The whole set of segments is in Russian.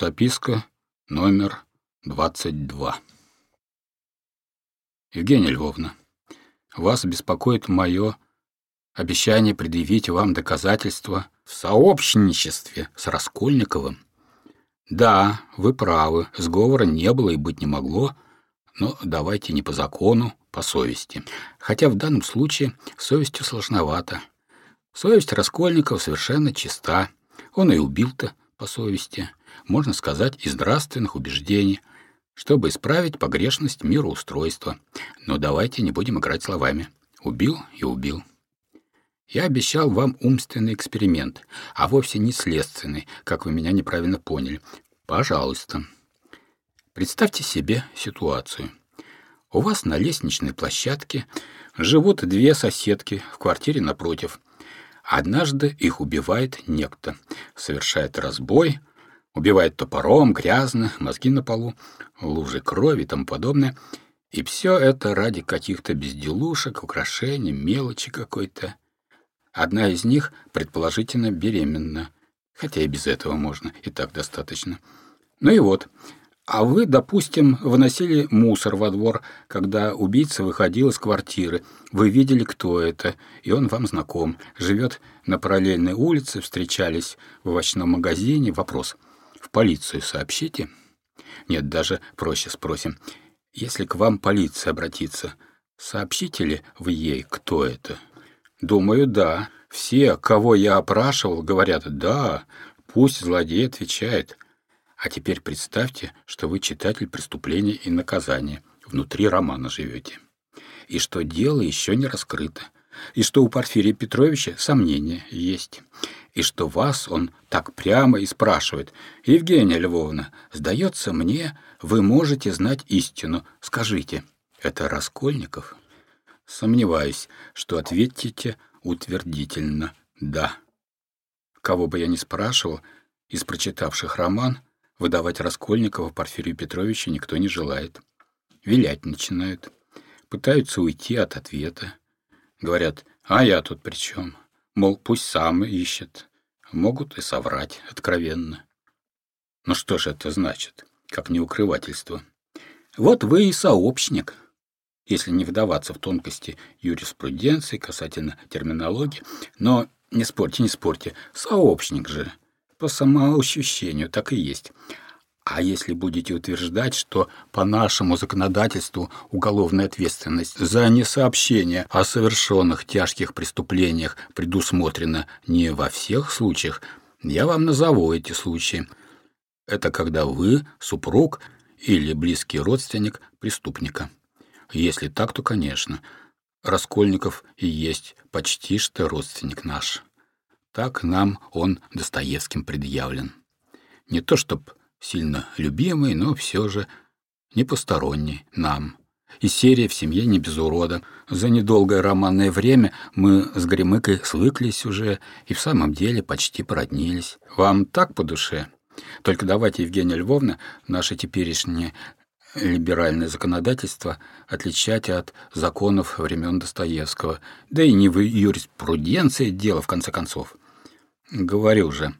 Записка номер 22. Евгения Львовна, вас беспокоит мое обещание предъявить вам доказательства в сообщничестве с Раскольниковым. Да, вы правы, сговора не было и быть не могло, но давайте не по закону, по совести. Хотя в данном случае совестью сложновато. Совесть Раскольникова совершенно чиста. Он и убил-то по совести, можно сказать, из нравственных убеждений, чтобы исправить погрешность мироустройства. Но давайте не будем играть словами. Убил и убил. Я обещал вам умственный эксперимент, а вовсе не следственный, как вы меня неправильно поняли. Пожалуйста. Представьте себе ситуацию. У вас на лестничной площадке живут две соседки в квартире напротив. Однажды их убивает некто, совершает разбой, убивает топором, грязно, мозги на полу, лужи крови и тому подобное. И все это ради каких-то безделушек, украшений, мелочи какой-то. Одна из них, предположительно, беременна, хотя и без этого можно, и так достаточно. Ну и вот, а вы, допустим, выносили мусор во двор, когда убийца выходил из квартиры. Вы видели, кто это, и он вам знаком. Живет на параллельной улице, встречались в овощном магазине. Вопрос. В полицию сообщите? Нет, даже проще спросим. Если к вам полиция обратится, сообщите ли вы ей, кто это? Думаю, да. Все, кого я опрашивал, говорят «да». Пусть злодей отвечает. А теперь представьте, что вы читатель преступления и наказания, внутри романа живете. И что дело еще не раскрыто. И что у Порфирия Петровича сомнения есть. И что вас он так прямо и спрашивает. «Евгения Львовна, сдается мне, вы можете знать истину. Скажите, это Раскольников?» Сомневаюсь, что ответите утвердительно «да». Кого бы я ни спрашивал, из прочитавших роман, выдавать Раскольникова Порфирию Петровичу никто не желает. Вилять начинают. Пытаются уйти от ответа. Говорят, а я тут при чем? Мол, пусть сам ищет. Могут и соврать откровенно. Ну что же это значит, как неукрывательство? Вот вы и сообщник, если не вдаваться в тонкости юриспруденции касательно терминологии, но не спорьте, не спорьте, сообщник же, по самоощущению так и есть. А если будете утверждать, что по нашему законодательству уголовная ответственность за несообщение о совершенных тяжких преступлениях предусмотрена не во всех случаях, я вам назову эти случаи. Это когда вы супруг или близкий родственник преступника. Если так, то, конечно, Раскольников и есть почти что родственник наш. Так нам он Достоевским предъявлен. Не то чтоб сильно любимый, но все же не посторонний нам. И серия в семье не без урода. За недолгое романное время мы с Гремыкой свыклись уже и в самом деле почти породнились. Вам так по душе? Только давайте, Евгения Львовна, наши теперешние либеральное законодательство отличать от законов времен Достоевского, да и не в юриспруденции дело, в конце концов. Говорю же,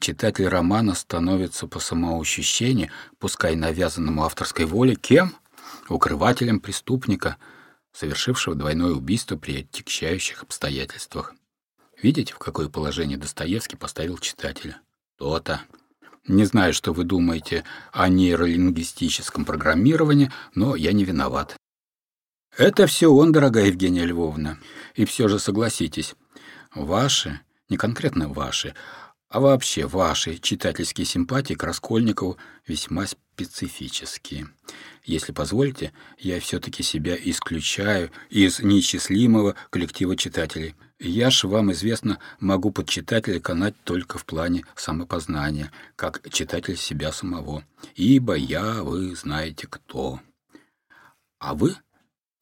читатель романа становится по самоощущению, пускай навязанному авторской воле, кем? Укрывателем преступника, совершившего двойное убийство при отягчающих обстоятельствах. Видите, в какое положение Достоевский поставил читателя? То-то. Не знаю, что вы думаете о нейролингвистическом программировании, но я не виноват. Это все он, дорогая Евгения Львовна. И все же согласитесь, ваши, не конкретно ваши, а вообще ваши читательские симпатии к Раскольникову весьма специфические. Если позволите, я все-таки себя исключаю из неисчислимого коллектива читателей. Я ж, вам известно, могу под читателя канать только в плане самопознания, как читатель себя самого. Ибо я, вы знаете кто. А вы,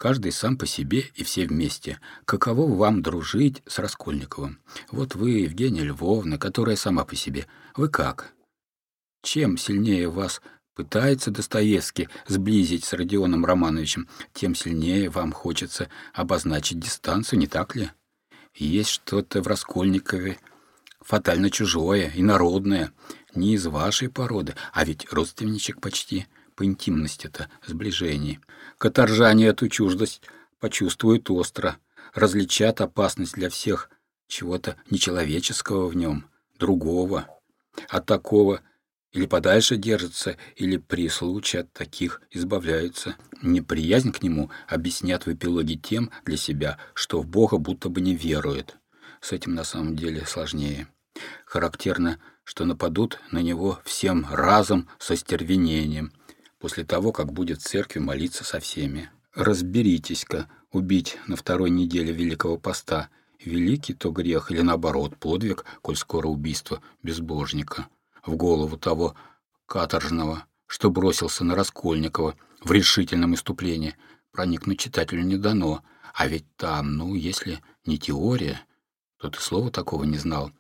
каждый сам по себе и все вместе, каково вам дружить с Раскольниковым? Вот вы, Евгения Львовна, которая сама по себе. Вы как? Чем сильнее вас пытается Достоевский сблизить с Родионом Романовичем, тем сильнее вам хочется обозначить дистанцию, не так ли? Есть что-то в Раскольникове фатально чужое и народное, не из вашей породы, а ведь родственничек почти, по интимности-то сближений. Каторжане эту чуждость почувствуют остро, различат опасность для всех чего-то нечеловеческого в нем, другого. От такого или подальше держатся, или при случае от таких избавляются. Неприязнь к нему объяснят в эпилоге тем для себя, что в Бога будто бы не верует. С этим на самом деле сложнее. Характерно, что нападут на него всем разом со стервенением, после того, как будет в церкви молиться со всеми. Разберитесь-ка, убить на второй неделе Великого Поста, великий то грех или наоборот подвиг, коль скоро убийство безбожника в голову того каторжного, что бросился на Раскольникова в решительном иступлении. Проникнуть читателю не дано, а ведь там, ну, если не теория, то ты слова такого не знал,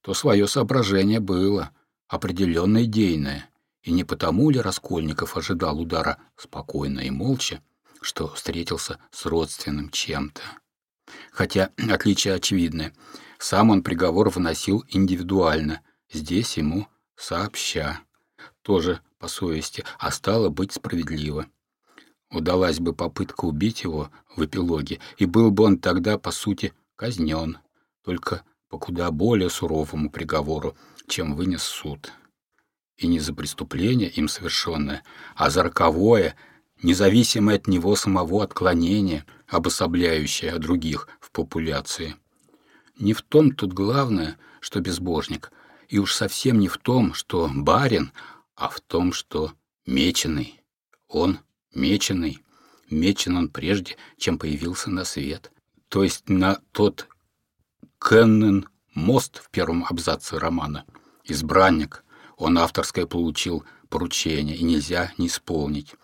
то свое соображение было, определенно идейное, и не потому ли Раскольников ожидал удара спокойно и молча, что встретился с родственным чем-то. Хотя отличие очевидное. Сам он приговор выносил индивидуально, Здесь ему сообща, тоже по совести, а стало быть справедливо. Удалась бы попытка убить его в эпилоге, и был бы он тогда, по сути, казнен, только по куда более суровому приговору, чем вынес суд. И не за преступление им совершенное, а за роковое, независимое от него самого отклонение, обособляющее других в популяции. Не в том тут главное, что безбожник, и уж совсем не в том, что барин, а в том, что меченый. Он меченый. Мечен он прежде, чем появился на свет. То есть на тот Кеннен мост в первом абзаце романа. Избранник. Он авторское получил поручение, и нельзя не исполнить.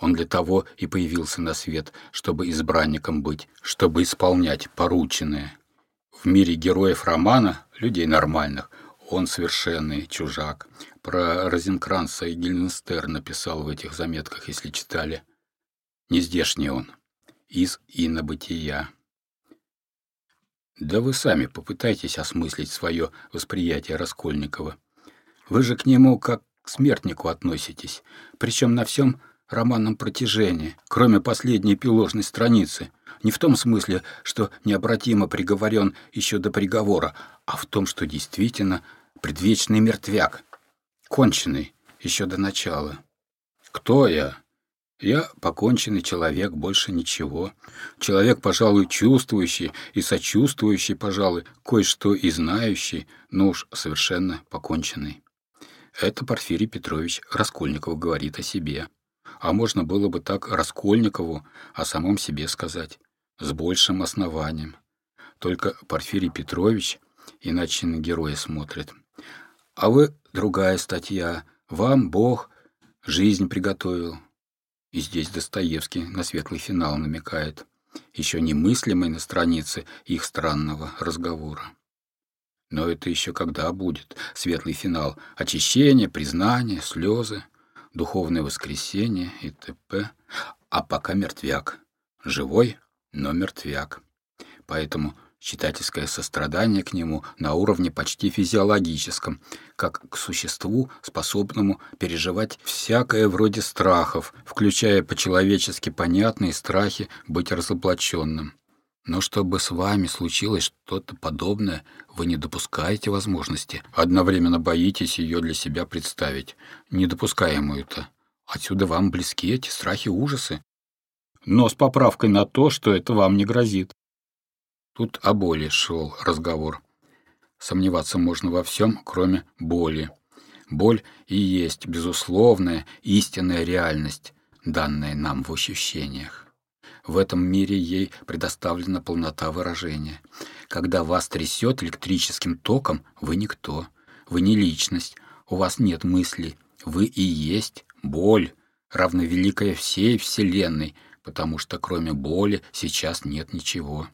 Он для того и появился на свет, чтобы избранником быть, чтобы исполнять порученное. В мире героев романа, людей нормальных, он совершенный чужак. Про Розенкранца и Гильденстер написал в этих заметках, если читали. Не здешний он. Из инобытия. Да вы сами попытайтесь осмыслить свое восприятие Раскольникова. Вы же к нему как к смертнику относитесь, причем на всем романном протяжении, кроме последней пиложной страницы. Не в том смысле, что необратимо приговорен еще до приговора, а в том, что действительно предвечный мертвяк, конченый еще до начала. Кто я? Я поконченный человек, больше ничего. Человек, пожалуй, чувствующий и сочувствующий, пожалуй, кое-что и знающий, но уж совершенно поконченный. Это Порфирий Петрович Раскольников говорит о себе. А можно было бы так Раскольникову о самом себе сказать, с большим основанием. Только Порфирий Петрович иначе на героя смотрит. А вы другая статья. Вам Бог жизнь приготовил. И здесь Достоевский на светлый финал намекает, еще немыслимый на странице их странного разговора. Но это еще когда будет светлый финал? Очищение, признание, слезы, духовное воскресение и т.п. А пока мертвяк. Живой, но мертвяк. Поэтому читательское сострадание к нему на уровне почти физиологическом, как к существу, способному переживать всякое вроде страхов, включая по-человечески понятные страхи быть разоблаченным. Но чтобы с вами случилось что-то подобное, вы не допускаете возможности, одновременно боитесь ее для себя представить, недопускаемую-то. Отсюда вам близки эти страхи ужасы. Но с поправкой на то, что это вам не грозит. Тут о боли шел разговор. Сомневаться можно во всем, кроме боли. Боль и есть безусловная, истинная реальность, данная нам в ощущениях. В этом мире ей предоставлена полнота выражения. Когда вас трясет электрическим током, вы никто, вы не личность, у вас нет мыслей, вы и есть боль, равновеликая всей Вселенной, потому что кроме боли сейчас нет ничего.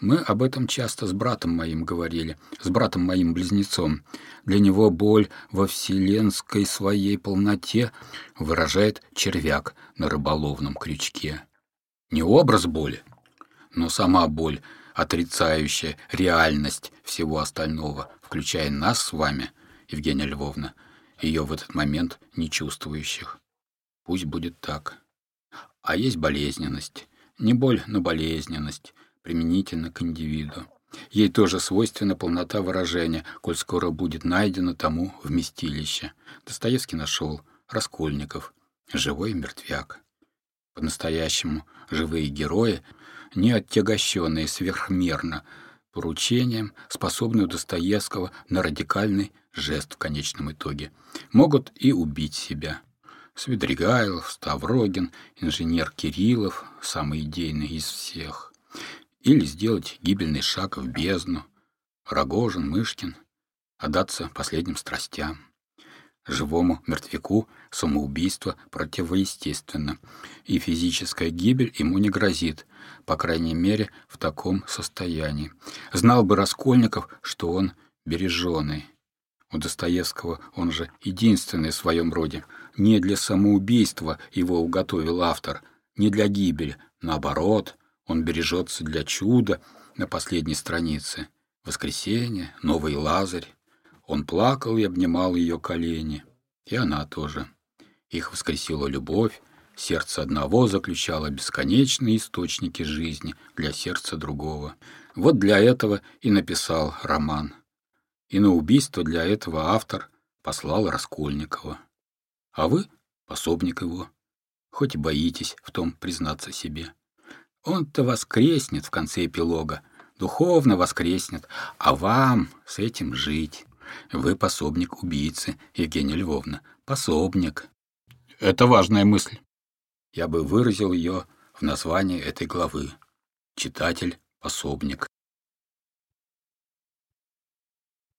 Мы об этом часто с братом моим говорили, с братом моим близнецом. Для него боль во вселенской своей полноте выражает червяк на рыболовном крючке. Не образ боли, но сама боль, отрицающая реальность всего остального, включая нас с вами, Евгения Львовна, ее в этот момент не чувствующих. Пусть будет так. А есть болезненность. Не боль, но болезненность, применительно к индивиду. Ей тоже свойственна полнота выражения, коль скоро будет найдено тому вместилище. Достоевский нашел Раскольников, живой мертвяк. По-настоящему живые герои, не оттягощенные сверхмерно поручением, способные у Достоевского на радикальный жест в конечном итоге, могут и убить себя. Свидригайлов, Ставрогин, инженер Кириллов, самый идейный из всех. Или сделать гибельный шаг в бездну. Рогожин, Мышкин. Отдаться последним страстям. Живому мертвяку самоубийство противоестественно, и физическая гибель ему не грозит, по крайней мере, в таком состоянии. Знал бы Раскольников, что он береженый. У Достоевского он же единственный в своем роде. Не для самоубийства его уготовил автор, не для гибели. Наоборот, он бережется для чуда на последней странице. Воскресенье, новый Лазарь. Он плакал и обнимал ее колени. И она тоже. Их воскресила любовь, сердце одного заключало бесконечные источники жизни для сердца другого. Вот для этого и написал роман и на убийство для этого автор послал Раскольникова. А вы — пособник его, хоть и боитесь в том признаться себе. Он-то воскреснет в конце эпилога, духовно воскреснет, а вам с этим жить. Вы пособник убийцы, Евгения Львовна, пособник. Это важная мысль. Я бы выразил ее в названии этой главы. Читатель-пособник.